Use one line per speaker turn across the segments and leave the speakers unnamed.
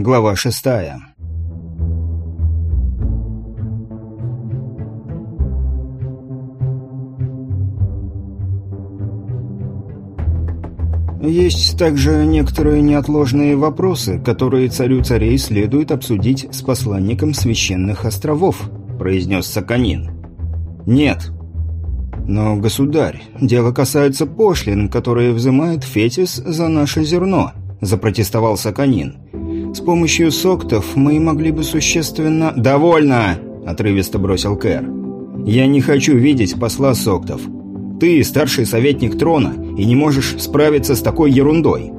Глава шестая. Есть также некоторые неотложные вопросы, которые царю царей следует обсудить с посланником священных островов, произнес Саканин. Нет. Но, государь, дело касается пошлин, которые взимает Фетис за наше зерно, запротестовал Саканин. С помощью соктов мы могли бы существенно... «Довольно!» – отрывисто бросил Кэр. «Я не хочу видеть посла соктов. Ты старший советник трона и не можешь справиться с такой ерундой».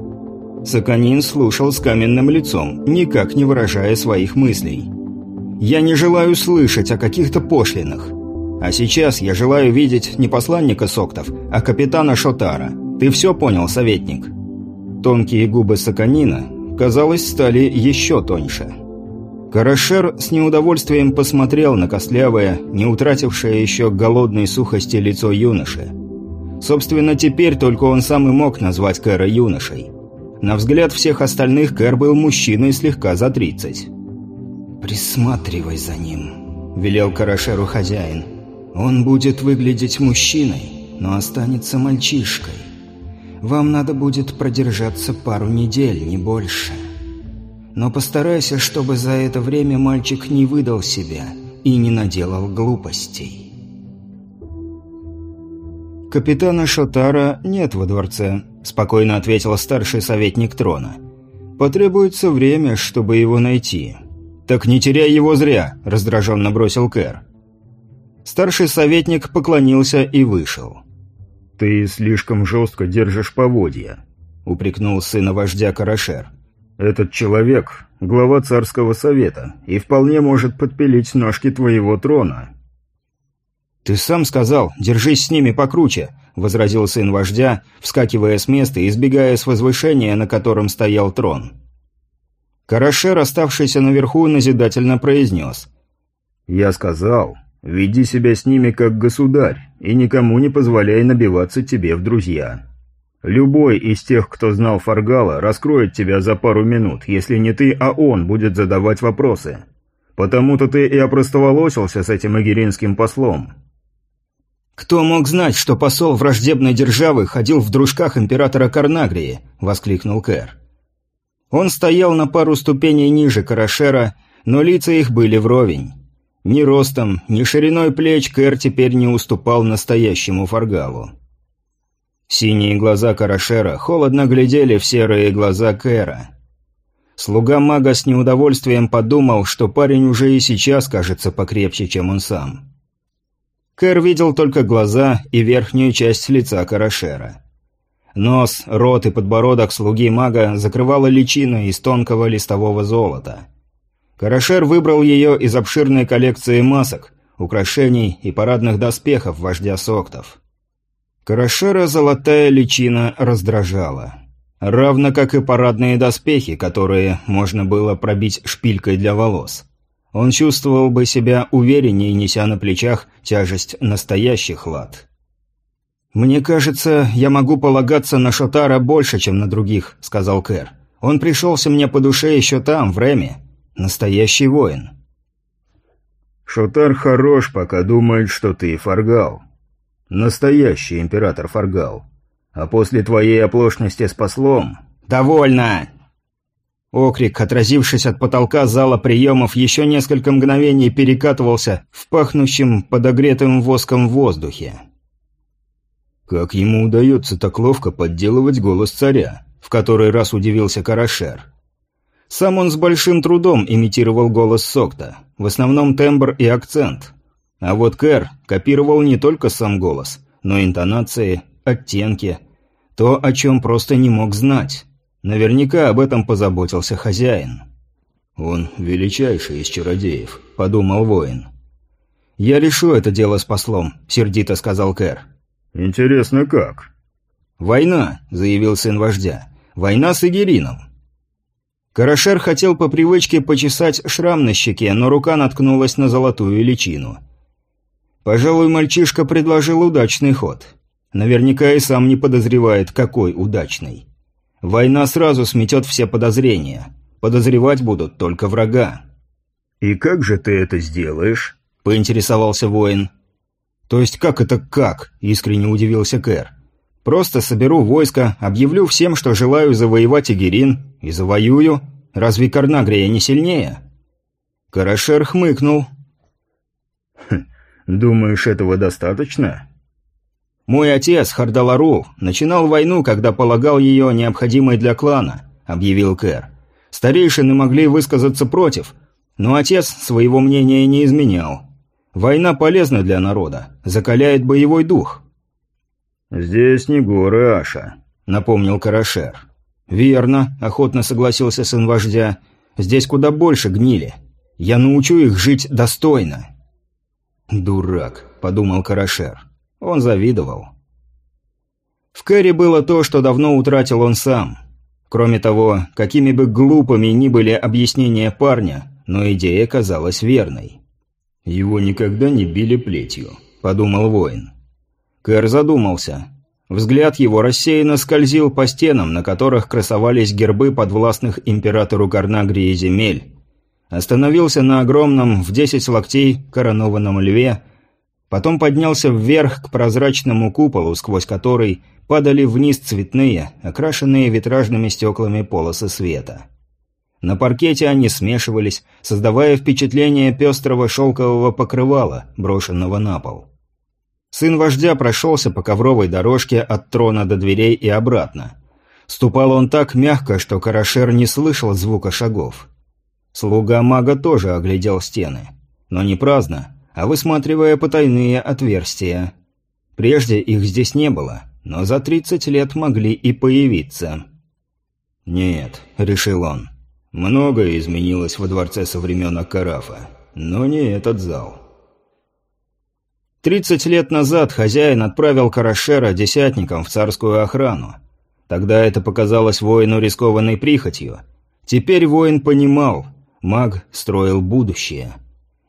Саканин слушал с каменным лицом, никак не выражая своих мыслей. «Я не желаю слышать о каких-то пошлинах. А сейчас я желаю видеть не посланника Соктов, а капитана Шотара. Ты все понял, советник?» Тонкие губы Саканина, казалось, стали еще тоньше. Карашер с неудовольствием посмотрел на костлявое, не утратившее еще голодной сухости лицо юноши. Собственно, теперь только он сам и мог назвать Кэра юношей. На взгляд всех остальных Кэр был мужчиной слегка за тридцать. «Присматривай за ним», — велел Карашеру хозяин. «Он будет выглядеть мужчиной, но останется мальчишкой. Вам надо будет продержаться пару недель, не больше. Но постарайся, чтобы за это время мальчик не выдал себя и не наделал глупостей. «Капитана Шотара нет во дворце», – спокойно ответил старший советник трона. «Потребуется время, чтобы его найти». «Так не теряй его зря», – раздраженно бросил Кэр. Старший советник поклонился и вышел.
«Ты слишком жестко держишь поводья», — упрекнул сына вождя Карашер. «Этот человек — глава царского совета и вполне может подпилить ножки твоего трона».
«Ты сам сказал, держись с ними покруче», — возразил сын вождя, вскакивая с места и избегая с возвышения, на котором стоял трон. Карашер, оставшийся наверху, назидательно произнес.
«Я сказал, Веди себя с ними как государь и никому не позволяй набиваться тебе в друзья. Любой из тех, кто знал Фаргала, раскроет тебя за пару минут, если не ты, а он будет задавать вопросы. Потому-то ты и опростоволосился с этим игеринским послом».
«Кто мог знать, что посол враждебной державы ходил в дружках императора Карнагрии?» – воскликнул Кэр. Он стоял на пару ступеней ниже Карашера, но лица их были вровень. Ни ростом, ни шириной плеч Кэр теперь не уступал настоящему Фаргалу. Синие глаза Карашера холодно глядели в серые глаза Кэра. Слуга мага с неудовольствием подумал, что парень уже и сейчас кажется покрепче, чем он сам. Кэр видел только глаза и верхнюю часть лица Карашера. Нос, рот и подбородок слуги мага закрывала личина из тонкого листового золота – Карашер выбрал ее из обширной коллекции масок, украшений и парадных доспехов вождя Соктов. Карашера золотая личина раздражала. Равно как и парадные доспехи, которые можно было пробить шпилькой для волос. Он чувствовал бы себя увереннее, неся на плечах тяжесть настоящих лад. «Мне кажется, я могу полагаться на Шотара больше, чем на других», — сказал Кэр. «Он пришелся мне по душе еще там, в Реме. Настоящий воин.
Шотар хорош, пока думает, что ты Фаргал. Настоящий император Фаргал. А после твоей оплошности с послом...
«Довольно!» Окрик, отразившись от потолка зала приемов, еще несколько мгновений перекатывался в пахнущем подогретым воском воздухе.
«Как ему удается так ловко подделывать голос царя?» — в который раз удивился Карашер.
Сам он с большим трудом имитировал голос Сокта, в основном тембр и акцент. А вот Кэр копировал не только сам голос, но интонации, оттенки, то, о чем просто не мог знать. Наверняка об этом позаботился хозяин.
«Он величайший из чародеев», — подумал воин.
«Я решу это дело с послом», — сердито сказал Кэр.
«Интересно, как?»
«Война», — заявил сын вождя. «Война с Игерином. Карашер хотел по привычке почесать шрам на щеке, но рука наткнулась на золотую личину. Пожалуй, мальчишка предложил удачный ход. Наверняка и сам не подозревает, какой удачный. Война сразу сметет все подозрения. Подозревать будут только врага.
«И как же ты это сделаешь?»
– поинтересовался воин. «То есть как это как?» – искренне удивился Кэр. «Просто соберу войско, объявлю всем, что желаю завоевать Игерин, и завоюю. Разве Карнагрия не сильнее?» Карашер хмыкнул.
«Хм, «Думаешь, этого достаточно?»
«Мой отец, Хардалару, начинал войну, когда полагал ее необходимой для клана», — объявил Кэр. «Старейшины могли высказаться против, но отец своего мнения не изменял. Война полезна для народа, закаляет боевой дух».
«Здесь не горы, Аша», — напомнил Карашер.
«Верно», — охотно согласился сын вождя. «Здесь куда больше гнили. Я научу их жить достойно». «Дурак», — подумал Карашер. Он завидовал. В Кэрри было то, что давно утратил он сам. Кроме того, какими бы глупыми ни были объяснения парня, но идея казалась верной.
«Его никогда не били плетью», — подумал воин.
Кэр задумался. Взгляд его рассеянно скользил по стенам, на которых красовались гербы подвластных императору Карнагрии земель. Остановился на огромном в десять локтей коронованном льве, Потом поднялся вверх к прозрачному куполу, сквозь который падали вниз цветные, окрашенные витражными стеклами полосы света. На паркете они смешивались, создавая впечатление пестрого шелкового покрывала, брошенного на пол. Сын вождя прошелся по ковровой дорожке от трона до дверей и обратно. Ступал он так мягко, что Карашер не слышал звука шагов. Слуга мага тоже оглядел стены. Но не праздно, а высматривая потайные отверстия. Прежде их здесь не было, но за 30 лет могли и появиться.
«Нет», — решил он, — «многое изменилось во дворце со времен Акарафа, но не этот зал».
Тридцать лет назад хозяин отправил Карашера десятником в царскую охрану. Тогда это показалось воину рискованной прихотью. Теперь воин понимал, маг строил будущее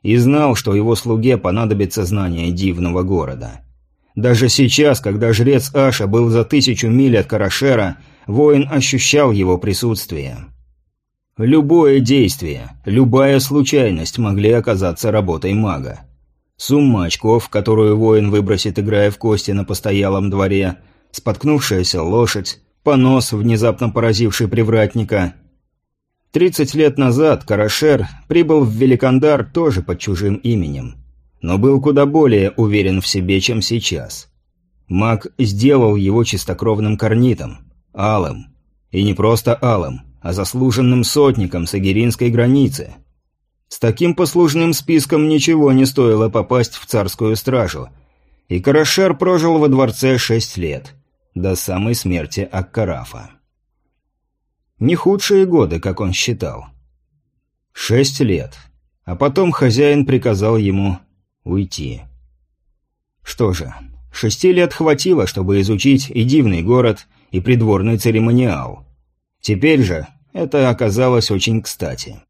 и знал, что его слуге понадобится знание дивного города. Даже сейчас, когда жрец Аша был за тысячу миль от Карашера, воин ощущал его присутствие. Любое действие, любая случайность могли оказаться работой мага. Сумма очков, которую воин выбросит, играя в кости на постоялом дворе, споткнувшаяся лошадь, понос, внезапно поразивший привратника, Тридцать лет назад Карашер прибыл в Великандар тоже под чужим именем, но был куда более уверен в себе, чем сейчас. Маг сделал его чистокровным корнитом, алым. И не просто алым, а заслуженным сотником с агиринской границы. С таким послужным списком ничего не стоило попасть в царскую стражу, и Карашер прожил во дворце шесть лет, до самой смерти Аккарафа. Не худшие годы, как он считал. Шесть лет. А потом хозяин приказал ему уйти. Что же, шести лет хватило, чтобы изучить и дивный город, и придворный церемониал. Теперь же это оказалось очень кстати.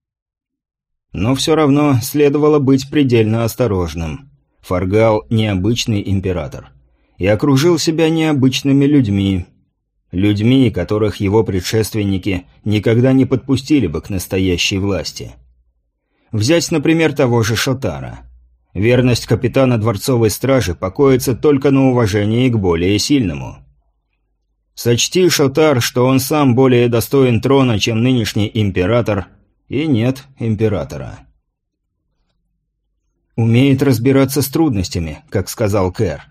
Но все равно следовало быть предельно осторожным. Фаргал – необычный император. И окружил себя необычными людьми, Людьми, которых его предшественники никогда не подпустили бы к настоящей власти. Взять, например, того же Шотара. Верность капитана дворцовой стражи покоится только на уважении к более сильному. Сочти, Шотар, что он сам более достоин трона, чем нынешний император, и нет императора. «Умеет разбираться с трудностями», как сказал Кэр.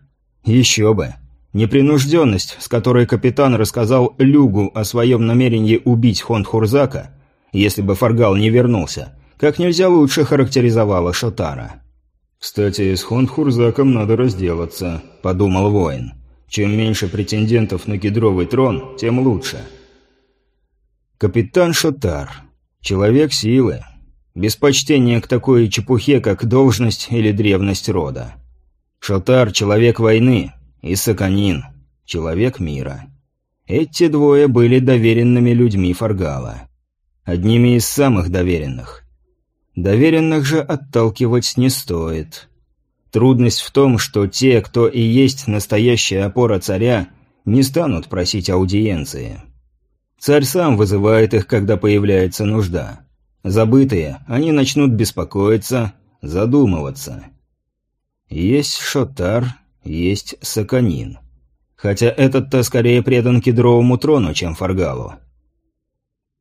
«Еще бы». Непринужденность, с которой капитан рассказал Люгу о своем намерении убить Хондхурзака, если бы Фаргал не вернулся, как нельзя лучше характеризовала Шотара.
«Кстати, с Хондхурзаком надо разделаться», — подумал воин. «Чем меньше претендентов на кедровый трон, тем лучше».
Капитан Шотар. Человек силы. Без почтения к такой чепухе, как должность или древность рода. Шотар – человек войны, и Саканин, человек мира. Эти двое были доверенными людьми Фаргала. Одними из самых доверенных. Доверенных же отталкивать не стоит. Трудность в том, что те, кто и есть настоящая опора царя, не станут просить аудиенции. Царь сам вызывает их, когда появляется нужда. Забытые, они начнут беспокоиться, задумываться. Есть Шотар, есть Саканин. Хотя этот-то скорее предан кедровому трону, чем Фаргалу.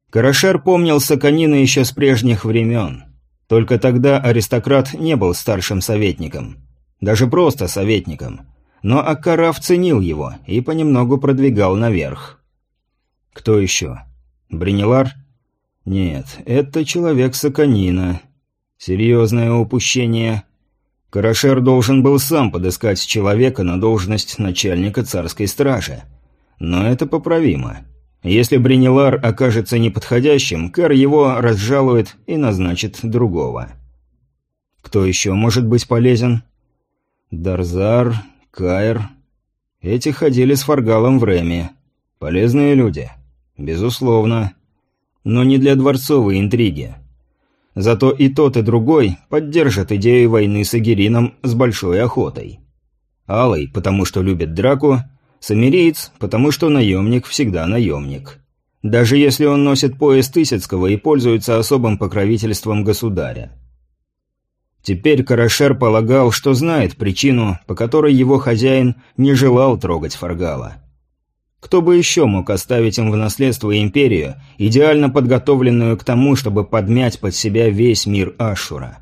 Карашер помнил Саканина еще с прежних времен. Только тогда аристократ не был старшим советником. Даже просто советником. Но Аккараф ценил его и понемногу продвигал наверх. Кто еще? Бринелар? Нет, это человек Саканина. Серьезное упущение. Карашер должен был сам подыскать человека на должность начальника царской стражи. Но это поправимо. Если Бринелар окажется неподходящим, Кэр его разжалует и назначит другого. Кто еще может быть полезен? Дарзар, Кайр. Эти ходили с Фаргалом в Реме. Полезные люди. Безусловно. Но не для дворцовой интриги. Зато и тот, и другой поддержат идею войны с Агирином с большой охотой. Алый, потому что любит драку, Самириец, потому что наемник всегда наемник. Даже если он носит пояс Тысяцкого и пользуется особым покровительством государя. Теперь Карашер полагал, что знает причину, по которой его хозяин не желал трогать Фаргала. Кто бы еще мог оставить им в наследство империю, идеально подготовленную к тому, чтобы подмять под себя весь мир Ашура?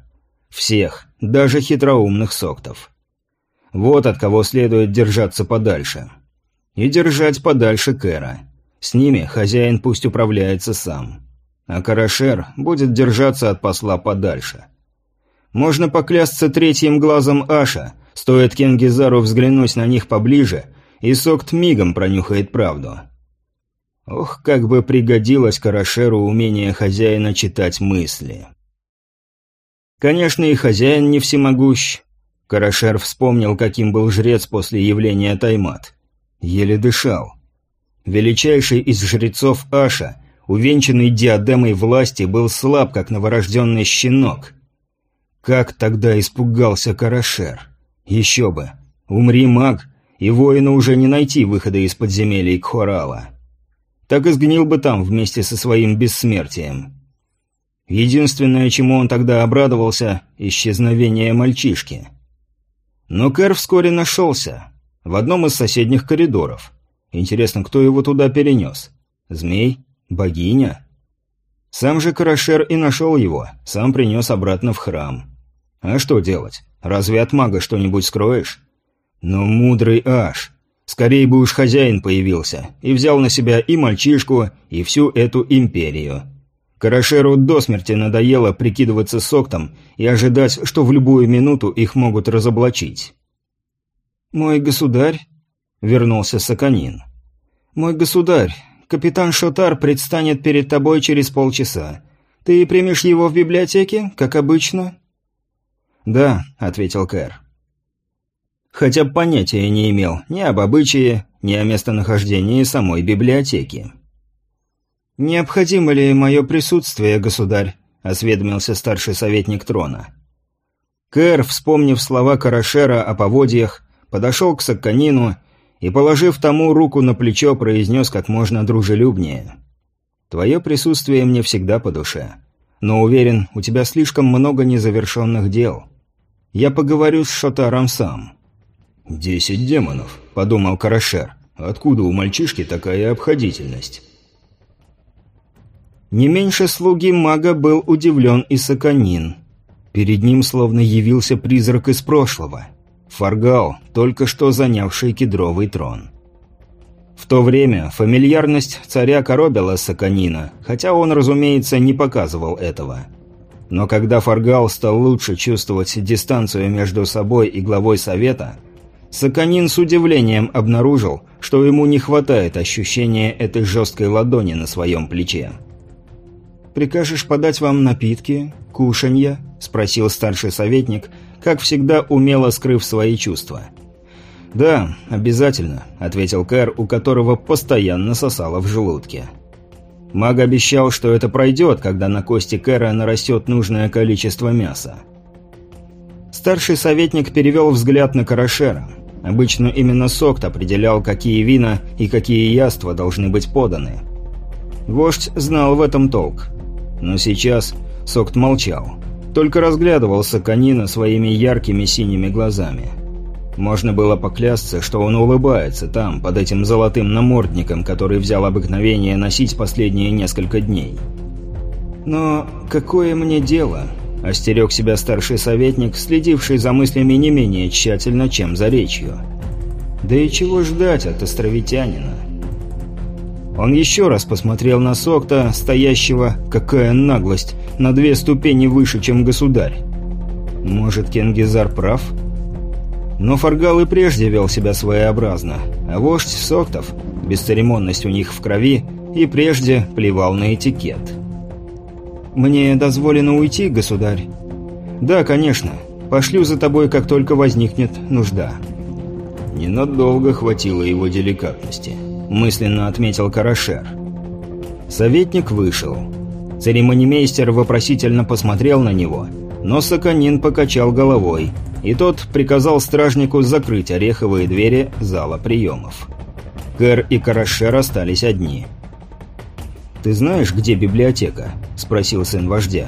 Всех, даже хитроумных соктов. Вот от кого следует держаться подальше. И держать подальше Кэра. С ними хозяин пусть управляется сам. А Карашер будет держаться от посла подальше. Можно поклясться третьим глазом Аша, стоит Кенгизару взглянуть на них поближе, и Сокт мигом пронюхает правду. Ох, как бы пригодилось Карашеру умение хозяина читать мысли. Конечно, и хозяин не всемогущ. Карашер вспомнил, каким был жрец после явления Таймат. Еле дышал. Величайший из жрецов Аша, увенчанный диадемой власти, был слаб, как новорожденный щенок. Как тогда испугался Карашер? Еще бы. Умри, маг, и воину уже не найти выхода из подземелий Кхорала. Так и сгнил бы там вместе со своим бессмертием. Единственное, чему он тогда обрадовался – исчезновение мальчишки. Но Кэр вскоре нашелся в одном из соседних коридоров. Интересно, кто его туда перенес? Змей? Богиня? Сам же Карашер и нашел его, сам принес обратно в храм. А что делать? Разве от мага что-нибудь скроешь? Но мудрый аж. Скорее бы уж хозяин появился и взял на себя и мальчишку, и всю эту империю. Карашеру до смерти надоело прикидываться соктом и ожидать, что в любую минуту их могут разоблачить. «Мой государь?» — вернулся Саканин. «Мой государь, капитан Шотар предстанет перед тобой через полчаса. Ты примешь его в библиотеке, как обычно?» «Да», — ответил Кэр. Хотя понятия не имел ни об обычае, ни о местонахождении самой библиотеки. «Необходимо ли мое присутствие, государь?» — осведомился старший советник трона. Кэр, вспомнив слова Карашера о поводьях, подошел к Сакканину и, положив тому руку на плечо, произнес как можно дружелюбнее. «Твое присутствие мне всегда по душе. Но уверен, у тебя слишком много незавершенных дел. Я поговорю с Шотаром сам». «Десять демонов», — подумал Карашер. «Откуда у мальчишки такая обходительность?» Не меньше слуги мага был удивлен и Саканин. Перед ним словно явился призрак из прошлого. Фаргал, только что занявший кедровый трон. В то время фамильярность царя коробила Саканина, хотя он, разумеется, не показывал этого. Но когда Фаргал стал лучше чувствовать дистанцию между собой и главой совета, Саканин с удивлением обнаружил, что ему не хватает ощущения этой жесткой ладони на своем плече. «Прикажешь подать вам напитки, кушанья?» – спросил старший советник – как всегда умело скрыв свои чувства. «Да, обязательно», — ответил Кэр, у которого постоянно сосало в желудке. Маг обещал, что это пройдет, когда на кости Кэра нарастет нужное количество мяса. Старший советник перевел взгляд на Карашера. Обычно именно Сокт определял, какие вина и какие яства должны быть поданы. Вождь знал в этом толк. Но сейчас Сокт молчал. Только разглядывал Саканина своими яркими синими глазами. Можно было поклясться, что он улыбается там, под этим золотым намордником, который взял обыкновение носить последние несколько дней. «Но какое мне дело?» – остерег себя старший советник, следивший за мыслями не менее тщательно, чем за речью. «Да и чего ждать от островитянина?» Он еще раз посмотрел на Сокта, стоящего, какая наглость, на две ступени выше, чем государь. «Может, Кенгизар прав?» Но Фаргал и прежде вел себя своеобразно, а вождь Соктов, бесцеремонность у них в крови, и прежде плевал на этикет. «Мне дозволено уйти, государь?» «Да, конечно. Пошлю за тобой, как только возникнет нужда».
Ненадолго хватило его деликатности, мысленно отметил Карашер.
Советник вышел. Церемонимейстер вопросительно посмотрел на него, но Саканин покачал головой – и тот приказал стражнику закрыть ореховые двери зала приемов. Кэр и Карашер остались одни. «Ты знаешь, где библиотека?» – спросил сын вождя.